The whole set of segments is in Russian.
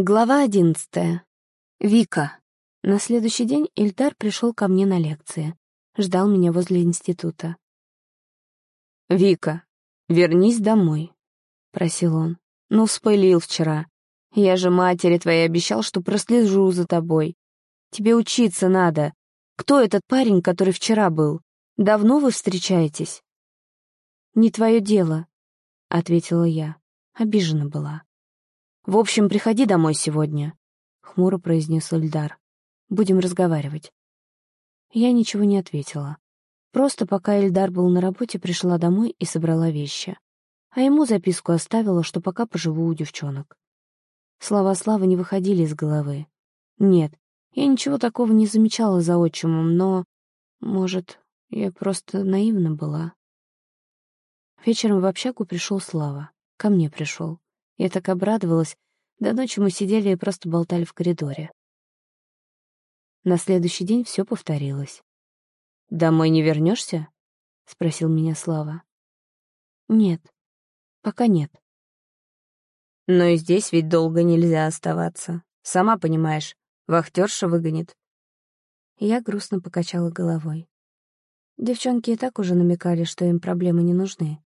Глава одиннадцатая. Вика. На следующий день Ильдар пришел ко мне на лекции. Ждал меня возле института. «Вика, вернись домой», — просил он. «Ну, спылил вчера. Я же матери твоей обещал, что прослежу за тобой. Тебе учиться надо. Кто этот парень, который вчера был? Давно вы встречаетесь?» «Не твое дело», — ответила я. Обижена была. «В общем, приходи домой сегодня», — хмуро произнес Ильдар. «Будем разговаривать». Я ничего не ответила. Просто пока Эльдар был на работе, пришла домой и собрала вещи. А ему записку оставила, что пока поживу у девчонок. Слова Славы не выходили из головы. Нет, я ничего такого не замечала за отчимом, но... Может, я просто наивна была. Вечером в общагу пришел Слава. Ко мне пришел. Я так обрадовалась. До ночи мы сидели и просто болтали в коридоре. На следующий день все повторилось. «Домой не вернешься? спросил меня Слава. «Нет, пока нет». «Но и здесь ведь долго нельзя оставаться. Сама понимаешь, вахтерша выгонит». Я грустно покачала головой. Девчонки и так уже намекали, что им проблемы не нужны.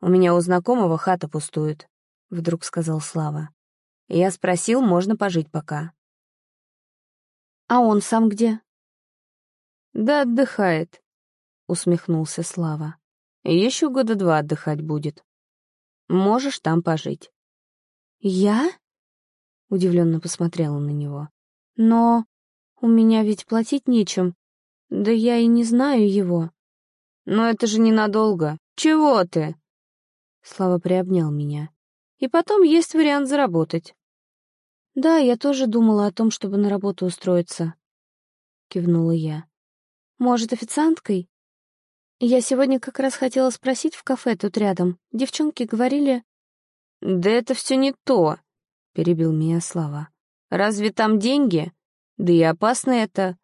«У меня у знакомого хата пустует», — вдруг сказал Слава. Я спросил, можно пожить пока. «А он сам где?» «Да отдыхает», — усмехнулся Слава. «Еще года два отдыхать будет. Можешь там пожить». «Я?» — удивленно посмотрела на него. «Но у меня ведь платить нечем. Да я и не знаю его». «Но это же ненадолго. Чего ты?» Слава приобнял меня. «И потом есть вариант заработать». «Да, я тоже думала о том, чтобы на работу устроиться», — кивнула я. «Может, официанткой?» Я сегодня как раз хотела спросить в кафе тут рядом. Девчонки говорили... «Да это все не то», — перебил меня Слава. «Разве там деньги? Да и опасно это.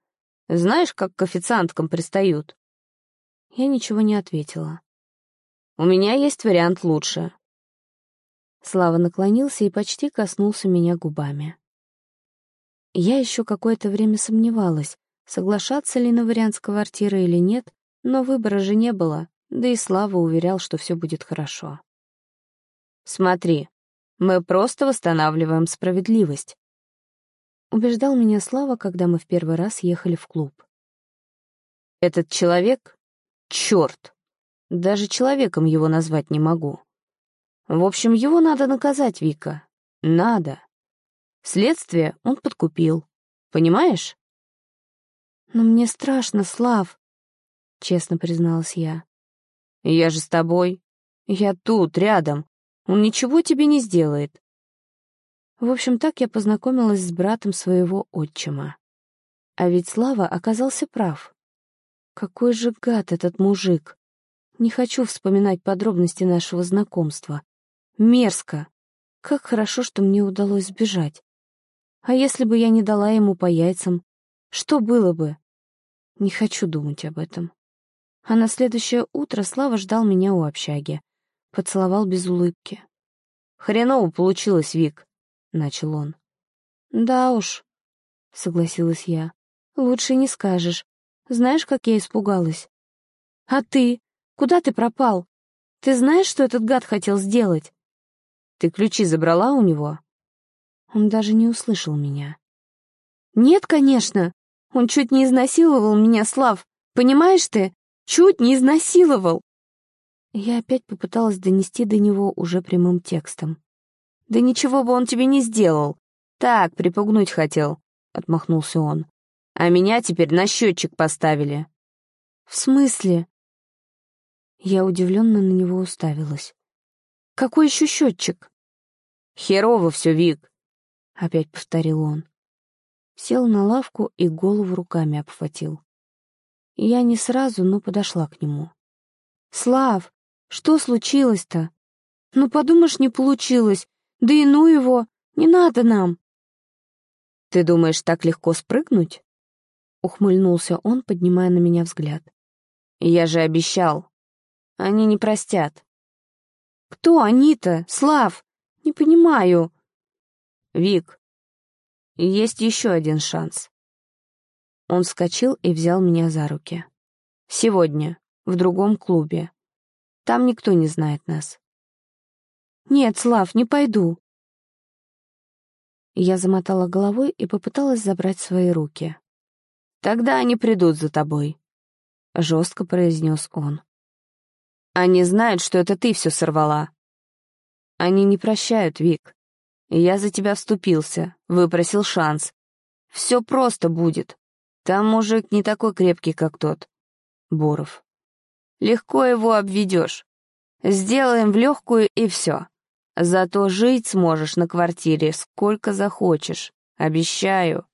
Знаешь, как к официанткам пристают?» Я ничего не ответила. У меня есть вариант лучше». Слава наклонился и почти коснулся меня губами. Я еще какое-то время сомневалась, соглашаться ли на вариант с квартирой или нет, но выбора же не было, да и Слава уверял, что все будет хорошо. «Смотри, мы просто восстанавливаем справедливость», — убеждал меня Слава, когда мы в первый раз ехали в клуб. «Этот человек — черт! Даже человеком его назвать не могу. В общем, его надо наказать, Вика. Надо. Следствие он подкупил. Понимаешь? Но мне страшно, Слав, — честно призналась я. Я же с тобой. Я тут, рядом. Он ничего тебе не сделает. В общем, так я познакомилась с братом своего отчима. А ведь Слава оказался прав. Какой же гад этот мужик! Не хочу вспоминать подробности нашего знакомства. Мерзко. Как хорошо, что мне удалось сбежать. А если бы я не дала ему по яйцам, что было бы? Не хочу думать об этом. А на следующее утро Слава ждал меня у общаги. Поцеловал без улыбки. «Хреново получилось, Вик», — начал он. «Да уж», — согласилась я. «Лучше не скажешь. Знаешь, как я испугалась?» «А ты? Куда ты пропал? Ты знаешь, что этот гад хотел сделать?» «Ты ключи забрала у него?» Он даже не услышал меня. «Нет, конечно. Он чуть не изнасиловал меня, Слав. Понимаешь ты? Чуть не изнасиловал!» Я опять попыталась донести до него уже прямым текстом. «Да ничего бы он тебе не сделал. Так, припугнуть хотел», — отмахнулся он. «А меня теперь на счетчик поставили». «В смысле?» Я удивленно на него уставилась. «Какой еще счетчик?» «Херово все, Вик», — опять повторил он. Сел на лавку и голову руками обхватил. Я не сразу, но подошла к нему. «Слав, что случилось-то? Ну, подумаешь, не получилось. Да и ну его, не надо нам». «Ты думаешь, так легко спрыгнуть?» Ухмыльнулся он, поднимая на меня взгляд. «Я же обещал, они не простят. Кто они-то, Слав? Не понимаю. «Вик, есть еще один шанс». Он вскочил и взял меня за руки. «Сегодня, в другом клубе. Там никто не знает нас». «Нет, Слав, не пойду». Я замотала головой и попыталась забрать свои руки. «Тогда они придут за тобой», — жестко произнес он. «Они знают, что это ты все сорвала». «Они не прощают, Вик. Я за тебя вступился, выпросил шанс. Все просто будет. Там мужик не такой крепкий, как тот. Буров. Легко его обведешь. Сделаем в легкую и все. Зато жить сможешь на квартире сколько захочешь. Обещаю.